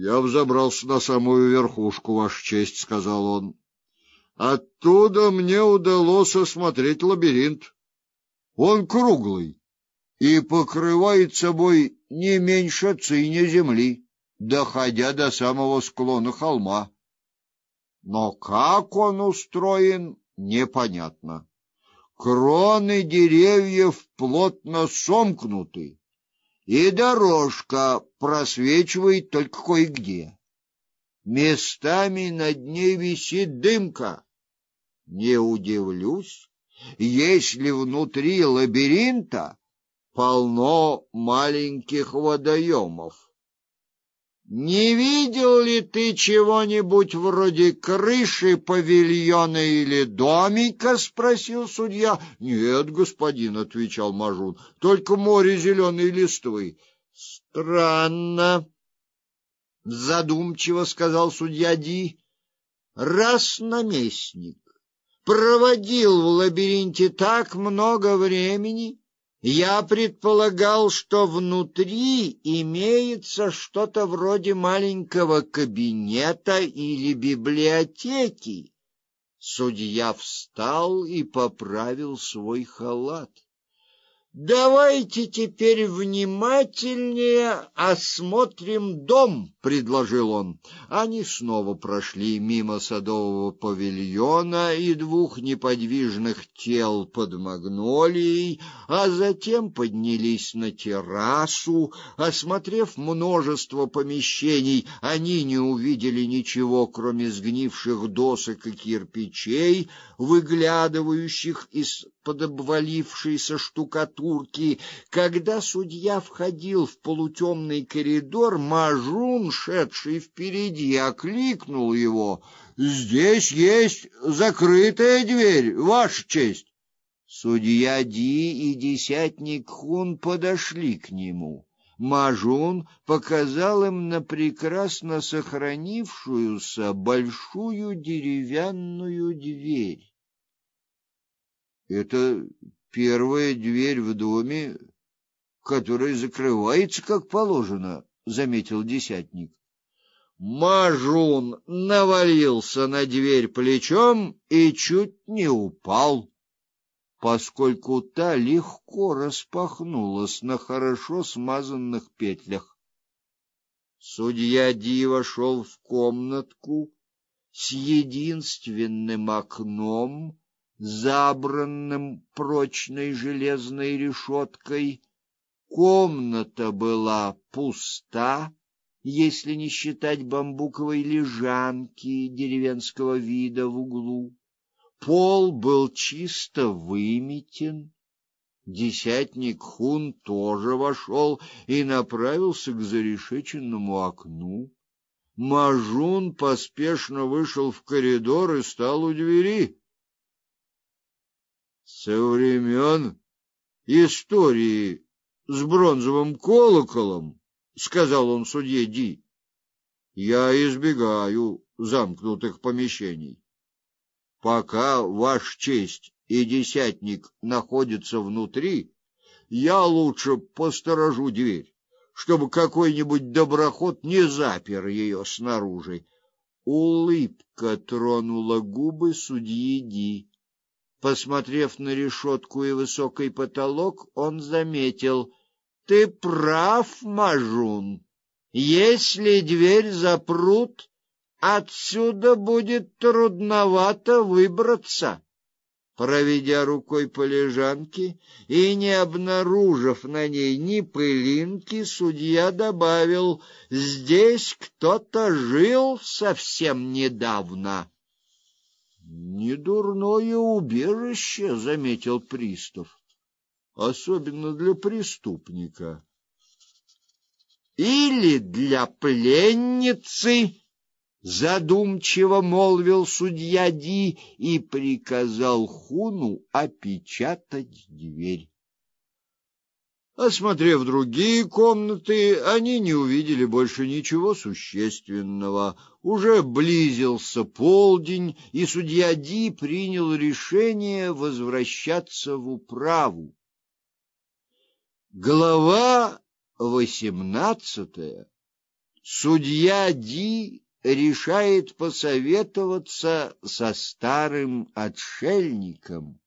Я взобрался на самую верхушку, ваша честь, сказал он. Оттуда мне удалось осмотреть лабиринт. Он круглый и покрывает собой не меньше циня земли, доходя до самого склона холма. Но как он устроен, непонятно. Кроны деревьев плотно сомкнуты, и дорожка просвечивает только кое-где. Местами над ней висит дымка. Не удивлюсь, если внутри лабиринта полно маленьких водоемов. Не видел ли ты чего-нибудь вроде крыши павильона или домика, спросил судья. Нет, господин, отвечал Мажун. Только море зеленой листвы. Странно, задумчиво сказал судья Ди. Раз наместник проводил в лабиринте так много времени, я предполагал, что внутри имеется что-то вроде маленького кабинета или библиотеки. Судья встал и поправил свой халат. Давайте теперь внимательнее осмотрим дом, предложил он. Они снова прошли мимо садового павильона и двух неподвижных тел под магнолией, а затем поднялись на террасу. Осмотрев множество помещений, они не увидели ничего, кроме сгнивших досок и кирпичей, выглядывающих из под обвалившейся штукатурки. Когда судья входил в полутемный коридор, Мажун, шедший впереди, окликнул его: "Здесь есть закрытая дверь, ваша честь". Судья Ди и десятник Хун подошли к нему. Мажун показал им на прекрасно сохранившуюся большую деревянную дверь. Это первая дверь в доме, которая закрывается как положено, заметил десятник. Мажун навалился на дверь плечом и чуть не упал, поскольку та легко распахнулась на хорошо смазанных петлях. Судья Ди вошел в комнатку с единственным окном, забранным прочной железной решеткой. Комната была пуста, если не считать бамбуковой лежанки деревенского вида в углу. Пол был чисто выметен. Десятник Хун тоже вошел и направился к зарешеченному окну. Мажун поспешно вышел в коридор и стал у двери со времен истории с бронзовым колоколом, сказал он судье Ди. Я избегаю замкнутых помещений. Пока ваш честь и десятник находятся внутри, я лучше посторожу дверь, чтобы какой-нибудь доброход не запер ее снаружи. Улыбка тронула губы судьи Ди. Посмотрев на решетку и высокий потолок, он заметил: "Ты прав, Мажун. Если дверь запрут, отсюда будет трудновато выбраться". Проведя рукой по лежанке и не обнаружив на ней ни пылинки, судья добавил: "Здесь кто-то жил совсем недавно". Недурное убежище, заметил пристав, особенно для преступника. Или для пленницы, задумчиво молвил судья Ди и приказал Хуну опечатать дверь. Осмотрев другие комнаты, они не увидели больше ничего существенного. Уже близился полдень, и судья Ди принял решение возвращаться в управу. Глава восемнадцатая. Судья Ди решает посоветоваться со старым отшельником.